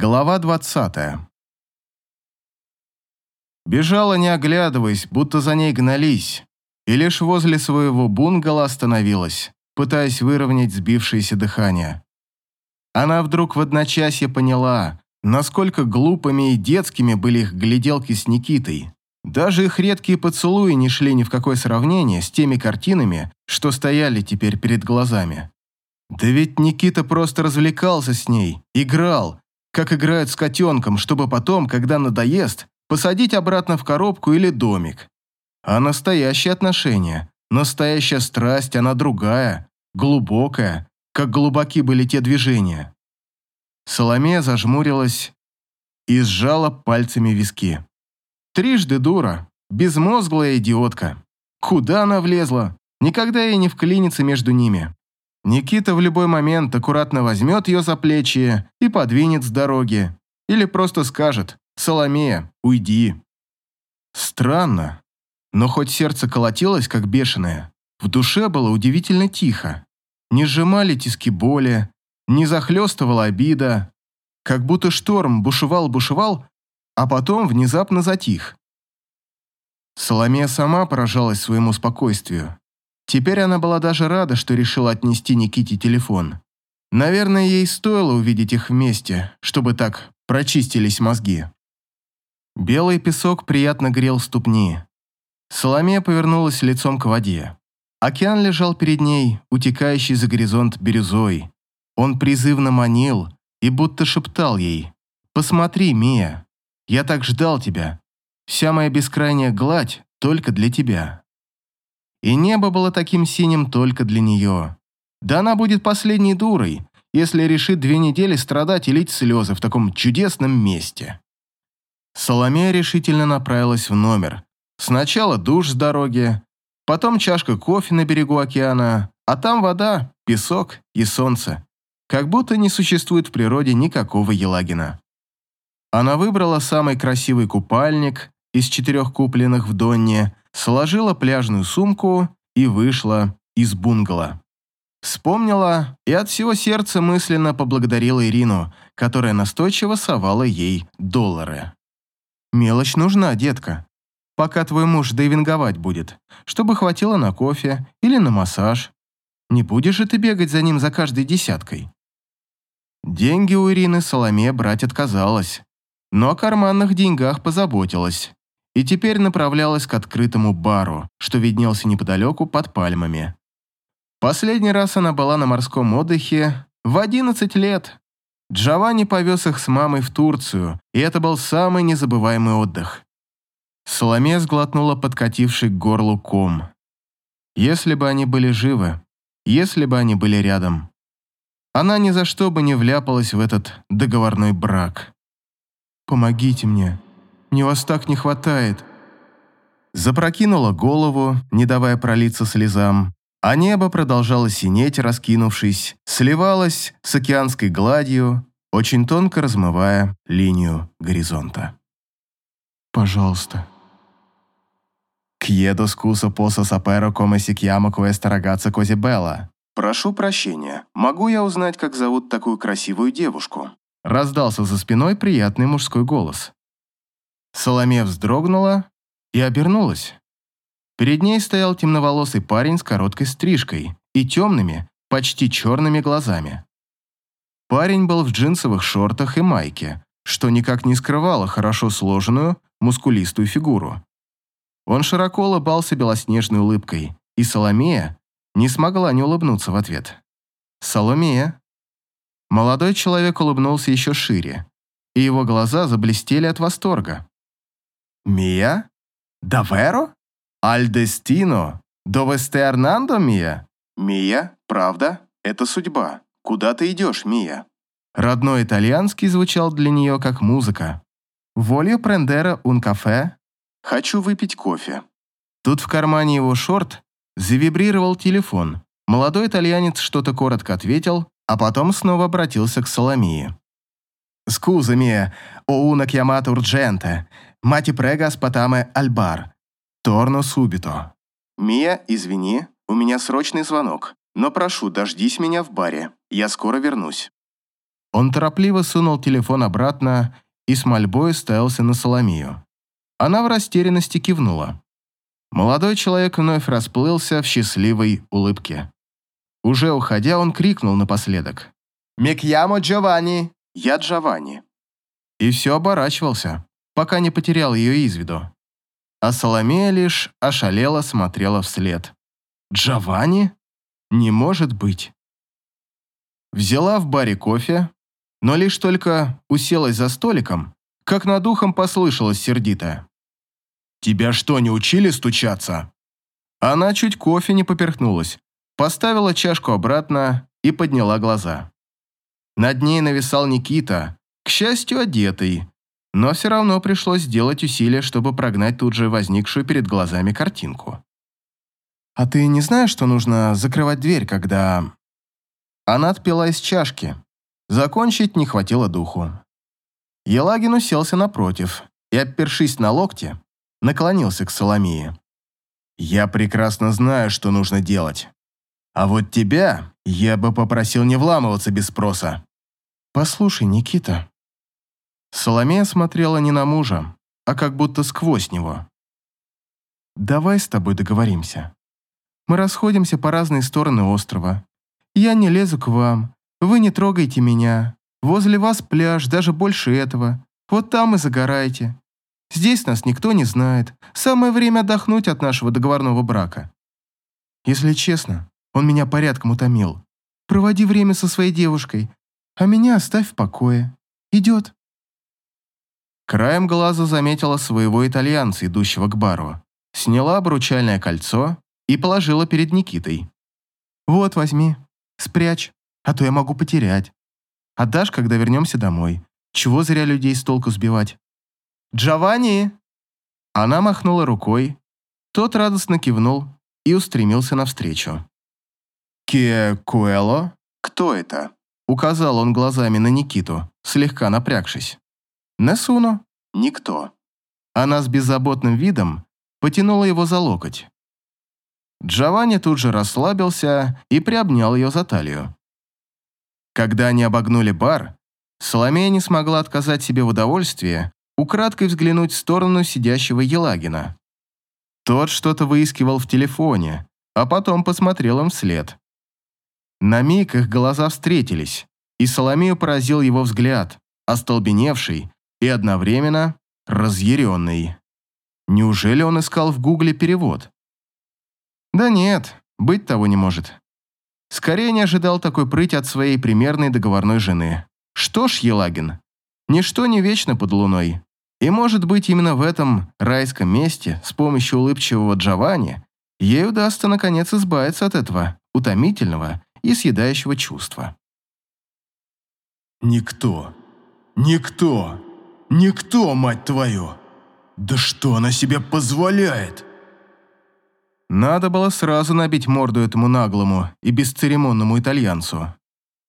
Глава 20 Бежала, не оглядываясь, будто за ней гнались, и лишь возле своего бунгало остановилась, пытаясь выровнять сбившееся дыхание. Она вдруг в одночасье поняла, насколько глупыми и детскими были их гляделки с Никитой. Даже их редкие поцелуи не шли ни в какое сравнение с теми картинами, что стояли теперь перед глазами. Да ведь Никита просто развлекался с ней, играл, как играют с котенком, чтобы потом, когда надоест, посадить обратно в коробку или домик. А настоящие отношения, настоящая страсть, она другая, глубокая, как глубоки были те движения. Соломея зажмурилась и сжала пальцами виски. Трижды дура, безмозглая идиотка. Куда она влезла? Никогда ей не вклинится между ними. Никита в любой момент аккуратно возьмет ее за плечи и подвинет с дороги. Или просто скажет «Соломея, уйди». Странно, но хоть сердце колотилось, как бешеное, в душе было удивительно тихо. Не сжимали тиски боли, не захлестывала обида. Как будто шторм бушевал-бушевал, а потом внезапно затих. Соломея сама поражалась своему спокойствию. Теперь она была даже рада, что решила отнести Никите телефон. Наверное, ей стоило увидеть их вместе, чтобы так прочистились мозги. Белый песок приятно грел ступни. Соломея повернулась лицом к воде. Океан лежал перед ней, утекающий за горизонт бирюзой. Он призывно манил и будто шептал ей «Посмотри, Мия, я так ждал тебя. Вся моя бескрайняя гладь только для тебя». И небо было таким синим только для нее. Да она будет последней дурой, если решит две недели страдать и лить слезы в таком чудесном месте. Соломея решительно направилась в номер. Сначала душ с дороги, потом чашка кофе на берегу океана, а там вода, песок и солнце. Как будто не существует в природе никакого Елагина. Она выбрала самый красивый купальник из четырех купленных в Донне, сложила пляжную сумку и вышла из бунгало. Вспомнила и от всего сердца мысленно поблагодарила Ирину, которая настойчиво совала ей доллары. «Мелочь нужна, детка. Пока твой муж дайвинговать будет, чтобы хватило на кофе или на массаж. Не будешь же ты бегать за ним за каждой десяткой?» Деньги у Ирины Соломея брать отказалась, но о карманных деньгах позаботилась и теперь направлялась к открытому бару, что виднелся неподалеку под пальмами. Последний раз она была на морском отдыхе в 11 лет. Джованни повез их с мамой в Турцию, и это был самый незабываемый отдых. Соломея сглотнула подкативший к горлу ком. Если бы они были живы, если бы они были рядом. Она ни за что бы не вляпалась в этот договорной брак. «Помогите мне», мне вас так не хватает». Запрокинула голову, не давая пролиться слезам, а небо продолжало синеть, раскинувшись, сливалось с океанской гладью, очень тонко размывая линию горизонта. «Пожалуйста». «Кьедо скусо посо саперо коме сикьямо квеста рогатца козибелла». «Прошу прощения, могу я узнать, как зовут такую красивую девушку?» Раздался за спиной приятный мужской голос. Соломея вздрогнула и обернулась. Перед ней стоял темноволосый парень с короткой стрижкой и темными, почти черными глазами. Парень был в джинсовых шортах и майке, что никак не скрывало хорошо сложенную, мускулистую фигуру. Он широко улыбался белоснежной улыбкой, и Соломея не смогла не улыбнуться в ответ. «Соломея». Молодой человек улыбнулся еще шире, и его глаза заблестели от восторга. «Мия? Даверо? Аль дестино? Дове сте Эрнандо, Мия?» «Мия, правда, это судьба. Куда ты идешь, Мия?» Родной итальянский звучал для нее как музыка. «Волью прендера un кафе?» «Хочу выпить кофе». Тут в кармане его шорт завибрировал телефон. Молодой итальянец что-то коротко ответил, а потом снова обратился к Соломии. «Скузами, о una chiamata urgente. Мати прега спатаме альбар. Торно субито. Мия, извини, у меня срочный звонок. Но прошу, дождись меня в баре. Я скоро вернусь. Он торопливо сунул телефон обратно и с мольбой ставился на Соломию. Она в растерянности кивнула. Молодой человек вновь расплылся в счастливой улыбке. Уже уходя, он крикнул напоследок. «Мекьямо Джованни!» «Я Джованни». И все оборачивался, пока не потерял ее из виду. А Соломея лишь ошалела смотрела вслед. «Джованни? Не может быть!» Взяла в баре кофе, но лишь только уселась за столиком, как над ухом послышалось сердито. «Тебя что, не учили стучаться?» Она чуть кофе не поперхнулась, поставила чашку обратно и подняла глаза. Над ней нависал Никита, к счастью, одетый, но все равно пришлось сделать усилие, чтобы прогнать тут же возникшую перед глазами картинку. «А ты не знаешь, что нужно закрывать дверь, когда...» Она отпила из чашки. Закончить не хватило духу. Елагин уселся напротив и, опершись на локте, наклонился к Соломии. «Я прекрасно знаю, что нужно делать. А вот тебя я бы попросил не вламываться без спроса». «Послушай, Никита». Соломея смотрела не на мужа, а как будто сквозь него. «Давай с тобой договоримся. Мы расходимся по разные стороны острова. Я не лезу к вам, вы не трогайте меня. Возле вас пляж, даже больше этого. Вот там и загорайте. Здесь нас никто не знает. Самое время отдохнуть от нашего договорного брака. Если честно, он меня порядком утомил. Проводи время со своей девушкой, а меня оставь в покое. Идет. Краем глаза заметила своего итальянца, идущего к бару. Сняла обручальное кольцо и положила перед Никитой. «Вот, возьми, спрячь, а то я могу потерять. Отдашь, когда вернемся домой. Чего зря людей с толку сбивать?» «Джованни!» Она махнула рукой. Тот радостно кивнул и устремился навстречу. «Ке Куэло? Кто это?» Указал он глазами на Никиту, слегка напрягшись. «Несуно?» «Никто». Она с беззаботным видом потянула его за локоть. Джованни тут же расслабился и приобнял ее за талию. Когда они обогнули бар, Соломея не смогла отказать себе в удовольствии украдкой взглянуть в сторону сидящего Елагина. Тот что-то выискивал в телефоне, а потом посмотрел им вслед. На миг их глаза встретились, и Соломею поразил его взгляд, остолбеневший и одновременно разъяренный. Неужели он искал в гугле перевод? Да нет, быть того не может. Скорее не ожидал такой прыть от своей примерной договорной жены. Что ж, Елагин, ничто не вечно под луной. И может быть именно в этом райском месте с помощью улыбчивого Джованни ей удастся наконец избавиться от этого утомительного и съедающего чувства. «Никто, никто, никто, мать твою! Да что она себе позволяет?» Надо было сразу набить морду этому наглому и бесцеремонному итальянцу.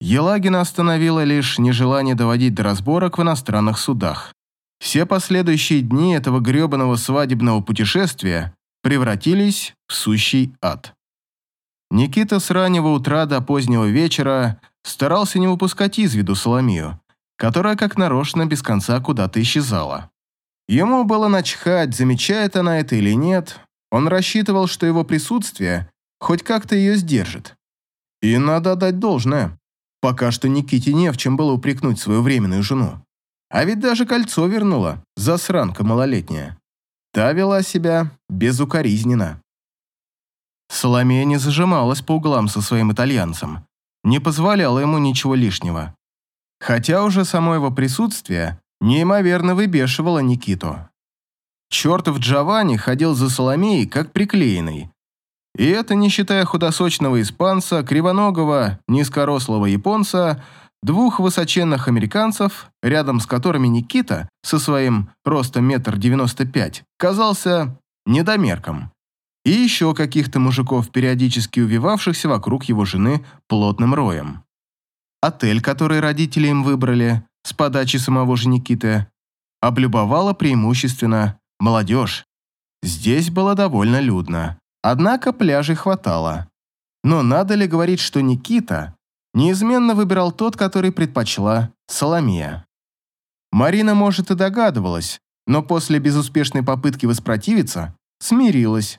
Елагина остановила лишь нежелание доводить до разборок в иностранных судах. Все последующие дни этого грёбаного свадебного путешествия превратились в сущий ад. Никита с раннего утра до позднего вечера старался не выпускать из виду Соломию, которая как нарочно без конца куда-то исчезала. Ему было начхать, замечает она это или нет, он рассчитывал, что его присутствие хоть как-то ее сдержит. И надо отдать должное. Пока что Никите не в чем было упрекнуть свою временную жену. А ведь даже кольцо вернула, засранка малолетняя. Та вела себя безукоризненно. Соломея не зажималась по углам со своим итальянцем, не позволяла ему ничего лишнего. Хотя уже само его присутствие неимоверно выбешивало Никиту. Чертов Джованни ходил за Соломеей как приклеенный. И это не считая худосочного испанца, кривоногого, низкорослого японца – Двух высоченных американцев, рядом с которыми Никита со своим ростом метр девяносто пять казался недомерком. И еще каких-то мужиков, периодически увивавшихся вокруг его жены плотным роем. Отель, который родители им выбрали, с подачи самого же Никиты, облюбовала преимущественно молодежь. Здесь было довольно людно, однако пляжей хватало. Но надо ли говорить, что Никита неизменно выбирал тот, который предпочла Соломея. Марина, может, и догадывалась, но после безуспешной попытки воспротивиться смирилась.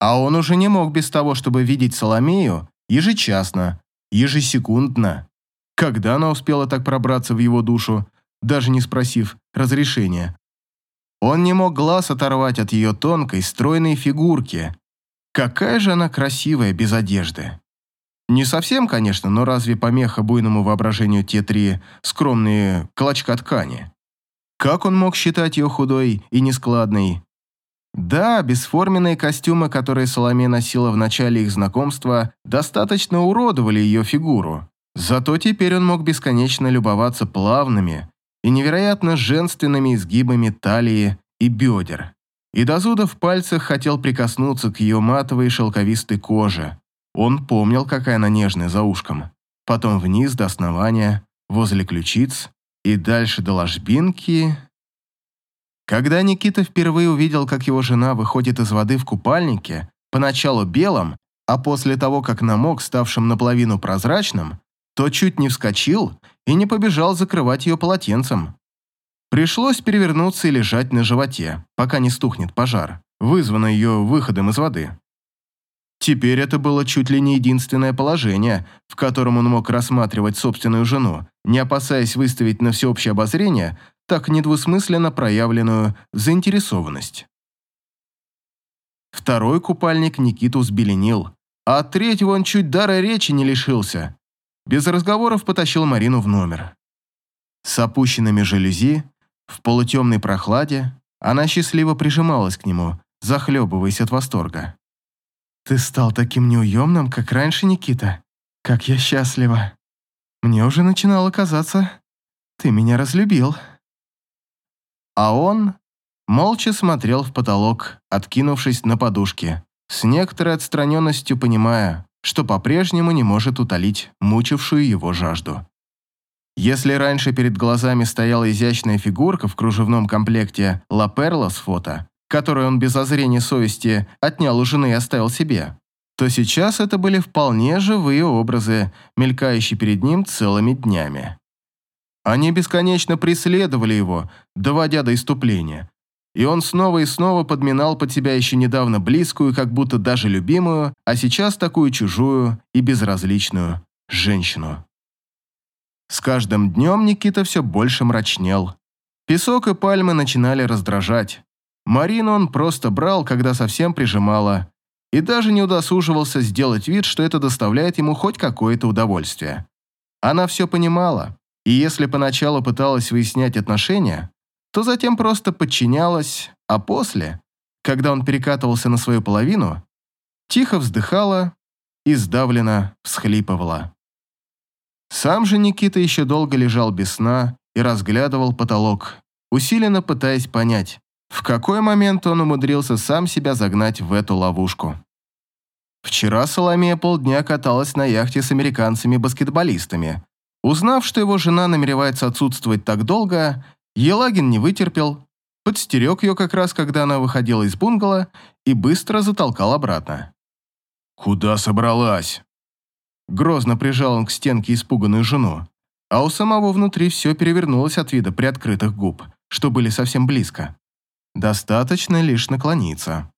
А он уже не мог без того, чтобы видеть Соломею ежечасно, ежесекундно. Когда она успела так пробраться в его душу, даже не спросив разрешения? Он не мог глаз оторвать от ее тонкой, стройной фигурки. Какая же она красивая без одежды. Не совсем, конечно, но разве помеха буйному воображению те три скромные клочка ткани? Как он мог считать ее худой и нескладной? Да, бесформенные костюмы, которые Соломея носила в начале их знакомства, достаточно уродовали ее фигуру. Зато теперь он мог бесконечно любоваться плавными и невероятно женственными изгибами талии и бедер. И до зуда в пальцах хотел прикоснуться к ее матовой шелковистой коже. Он помнил, какая она нежная за ушком. Потом вниз до основания, возле ключиц, и дальше до ложбинки. Когда Никита впервые увидел, как его жена выходит из воды в купальнике, поначалу белом, а после того, как намок, ставшим наполовину прозрачным, то чуть не вскочил и не побежал закрывать ее полотенцем. Пришлось перевернуться и лежать на животе, пока не стухнет пожар, вызванный ее выходом из воды. Теперь это было чуть ли не единственное положение, в котором он мог рассматривать собственную жену, не опасаясь выставить на всеобщее обозрение так недвусмысленно проявленную заинтересованность. Второй купальник Никиту взбеленил, а от третьего он чуть дара речи не лишился. Без разговоров потащил Марину в номер. С опущенными жалюзи, в полутемной прохладе, она счастливо прижималась к нему, захлебываясь от восторга. «Ты стал таким неуемным, как раньше, Никита. Как я счастлива. Мне уже начинало казаться, ты меня разлюбил». А он молча смотрел в потолок, откинувшись на подушке, с некоторой отстраненностью понимая, что по-прежнему не может утолить мучившую его жажду. Если раньше перед глазами стояла изящная фигурка в кружевном комплекте «Ла Перла» с фото, которую он без зазрения совести отнял у жены и оставил себе, то сейчас это были вполне живые образы, мелькающие перед ним целыми днями. Они бесконечно преследовали его, доводя до иступления. И он снова и снова подминал под себя еще недавно близкую, как будто даже любимую, а сейчас такую чужую и безразличную женщину. С каждым днем Никита все больше мрачнел. Песок и пальмы начинали раздражать. Марину он просто брал, когда совсем прижимала, и даже не удосуживался сделать вид, что это доставляет ему хоть какое-то удовольствие. Она все понимала, и если поначалу пыталась выяснять отношения, то затем просто подчинялась, а после, когда он перекатывался на свою половину, тихо вздыхала и сдавленно всхлипывала. Сам же Никита еще долго лежал без сна и разглядывал потолок, усиленно пытаясь понять, в какой момент он умудрился сам себя загнать в эту ловушку? Вчера Соломея полдня каталась на яхте с американцами-баскетболистами. Узнав, что его жена намеревается отсутствовать так долго, Елагин не вытерпел, подстерег ее как раз, когда она выходила из бунгало, и быстро затолкал обратно. «Куда собралась?» Грозно прижал он к стенке испуганную жену, а у самого внутри все перевернулось от вида приоткрытых губ, что были совсем близко. Достаточно лишь наклониться.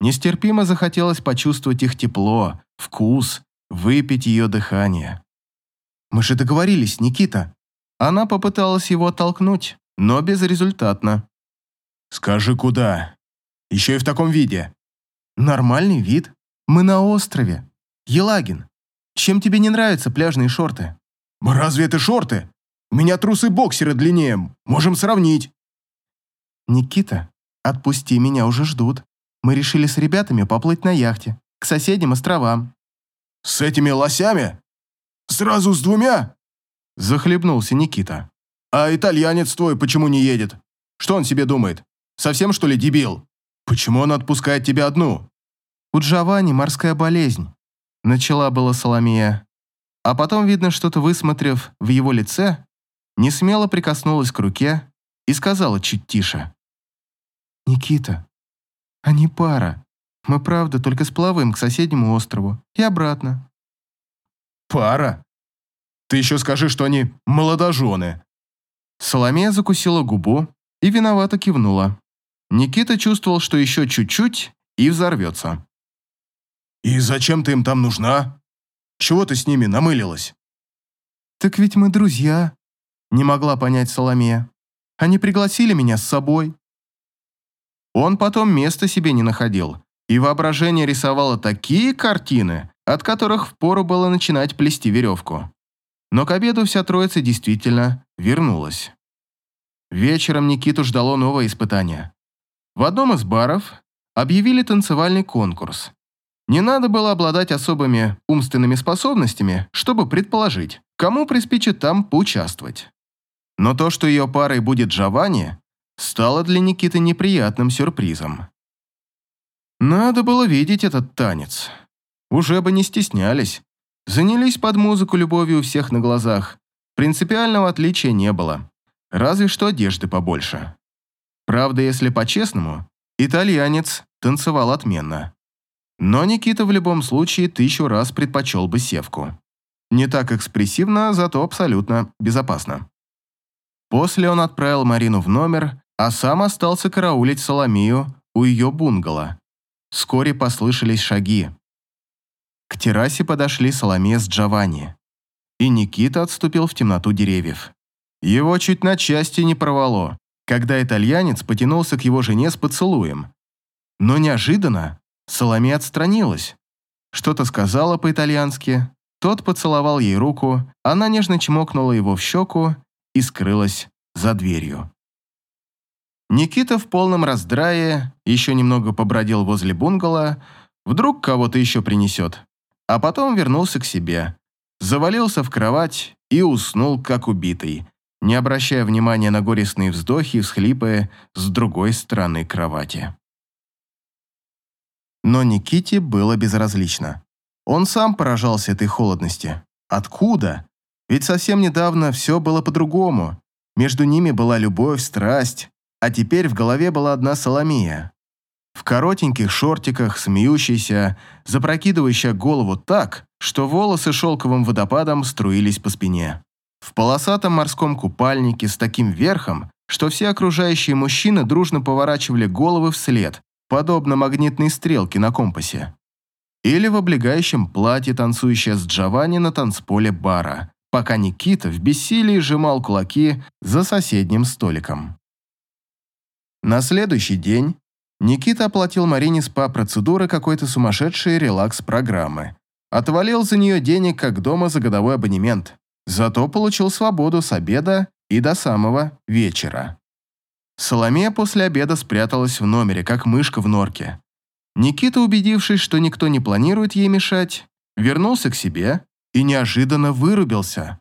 Нестерпимо захотелось почувствовать их тепло, вкус, выпить ее дыхание. «Мы же договорились, Никита!» Она попыталась его оттолкнуть, но безрезультатно. «Скажи, куда? Еще и в таком виде?» «Нормальный вид. Мы на острове. Елагин, чем тебе не нравятся пляжные шорты?» «Разве это шорты? У меня трусы-боксеры длиннее. Можем сравнить». «Никита, отпусти, меня уже ждут. Мы решили с ребятами поплыть на яхте, к соседним островам». «С этими лосями? Сразу с двумя?» Захлебнулся Никита. «А итальянец твой почему не едет? Что он себе думает? Совсем, что ли, дебил? Почему он отпускает тебя одну?» «У Джованни морская болезнь», — начала была Соломия. А потом, видно, что-то высмотрев в его лице, не смело прикоснулась к руке и сказала чуть тише. «Никита, они пара. Мы, правда, только сплаваем к соседнему острову и обратно». Пара. Ты еще скажи, что они молодожены. Соломея закусила губу и виновато кивнула. Никита чувствовал, что еще чуть-чуть и взорвется. «И зачем ты им там нужна? Чего ты с ними намылилась?» «Так ведь мы друзья», — не могла понять Соломея. «Они пригласили меня с собой». Он потом места себе не находил, и воображение рисовало такие картины, от которых впору было начинать плести веревку. Но к обеду вся троица действительно вернулась. Вечером Никиту ждало новое испытание. В одном из баров объявили танцевальный конкурс. Не надо было обладать особыми умственными способностями, чтобы предположить, кому приспичит там поучаствовать. Но то, что ее парой будет Джованни, стало для Никиты неприятным сюрпризом. Надо было видеть этот танец. Уже бы не стеснялись. Занялись под музыку любовью у всех на глазах. Принципиального отличия не было. Разве что одежды побольше. Правда, если по-честному, итальянец танцевал отменно. Но Никита в любом случае тысячу раз предпочел бы севку. Не так экспрессивно, зато абсолютно безопасно. После он отправил Марину в номер, а сам остался караулить Соломию у ее бунгало. Вскоре послышались шаги. К террасе подошли Соломея с Джованни. И Никита отступил в темноту деревьев. Его чуть на части не порвало, когда итальянец потянулся к его жене с поцелуем. Но неожиданно Соломея отстранилась. Что-то сказала по-итальянски, тот поцеловал ей руку, она нежно чмокнула его в щеку и скрылась за дверью. Никита в полном раздрае еще немного побродил возле бунгало, вдруг кого-то еще принесет, а потом вернулся к себе, завалился в кровать и уснул, как убитый, не обращая внимания на горестные вздохи и всхлипы с другой стороны кровати. Но Никите было безразлично. Он сам поражался этой холодности. Откуда? Ведь совсем недавно все было по-другому. Между ними была любовь, страсть, а теперь в голове была одна Соломия. В коротеньких шортиках, смеющаяся, запрокидывающая голову так, что волосы шелковым водопадом струились по спине. В полосатом морском купальнике с таким верхом, что все окружающие мужчины дружно поворачивали головы вслед, подобно магнитной стрелке на компасе. Или в облегающем платье, танцующая с Джованни на танцполе бара, пока Никита в бессилии сжимал кулаки за соседним столиком. На следующий день Никита оплатил Марине СПА-процедуры какой-то сумасшедшей релакс-программы. Отвалил за нее денег, как дома за годовой абонемент. Зато получил свободу с обеда и до самого вечера. Соломея после обеда спряталась в номере, как мышка в норке. Никита, убедившись, что никто не планирует ей мешать, вернулся к себе и неожиданно вырубился.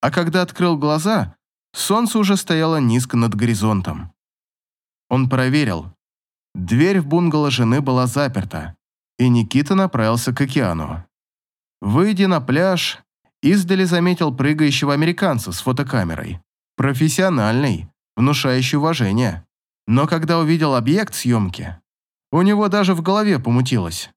А когда открыл глаза, солнце уже стояло низко над горизонтом. Он проверил. Дверь в бунгало жены была заперта, и Никита направился к океану. Выйдя на пляж, издали заметил прыгающего американца с фотокамерой. Профессиональный, внушающий уважение. Но когда увидел объект съемки, у него даже в голове помутилось.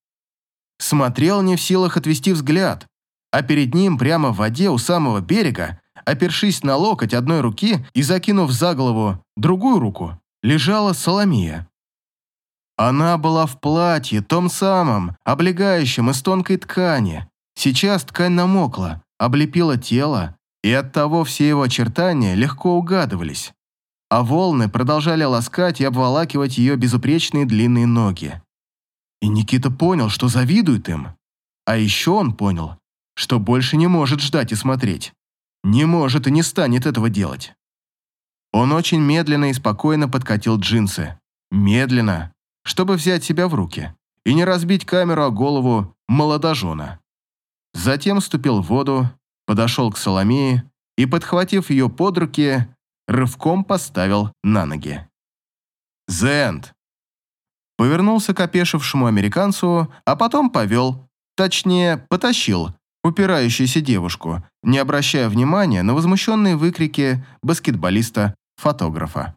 Смотрел не в силах отвести взгляд, а перед ним прямо в воде у самого берега, опершись на локоть одной руки и закинув за голову другую руку, лежала Соломия. Она была в платье, том самом, облегающем из тонкой ткани. Сейчас ткань намокла, облепила тело, и оттого все его очертания легко угадывались. А волны продолжали ласкать и обволакивать ее безупречные длинные ноги. И Никита понял, что завидует им. А еще он понял, что больше не может ждать и смотреть. Не может и не станет этого делать. Он очень медленно и спокойно подкатил джинсы. Медленно, чтобы взять себя в руки и не разбить камеру о голову молодожена. Затем ступил в воду, подошел к Соломее и, подхватив ее под руки, рывком поставил на ноги. «Зенд!» Повернулся к опешившему американцу, а потом повел, точнее, потащил упирающуюся девушку, не обращая внимания на возмущенные выкрики баскетболиста-фотографа.